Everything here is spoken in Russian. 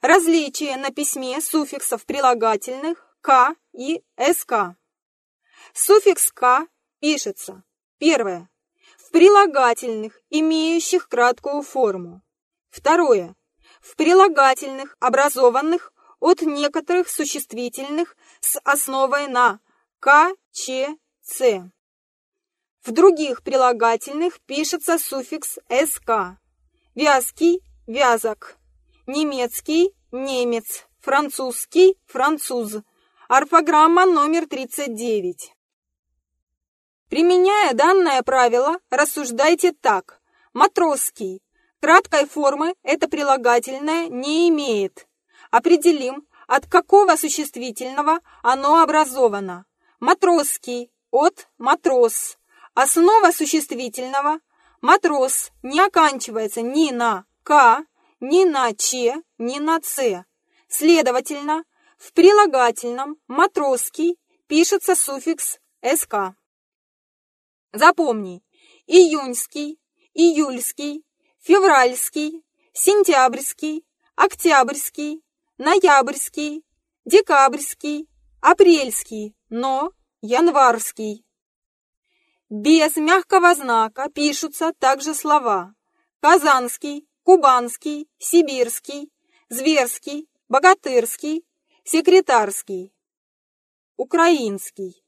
Различие на письме суффиксов прилагательных «к» и «СК». Суффикс «к» пишется. Первое. В прилагательных, имеющих краткую форму. Второе. В прилагательных, образованных от некоторых существительных с основой на «к», «ч», «ц». В других прилагательных пишется суффикс «СК». Вязкий – вязок. Немецкий – немец. Французский – француз. Орфограмма номер 39. Применяя данное правило, рассуждайте так. Матросский. Краткой формы это прилагательное не имеет. Определим, от какого существительного оно образовано. Матросский. От матрос. Основа существительного матрос не оканчивается ни на «к», ни на «ч», ни на «ц». Следовательно, в прилагательном матросский пишется суффикс «СК». Запомни, июньский, июльский, февральский, сентябрьский, октябрьский, ноябрьский, декабрьский, апрельский, но январский. Без мягкого знака пишутся также слова казанский, кубанский, сибирский, зверский, богатырский, секретарский, украинский.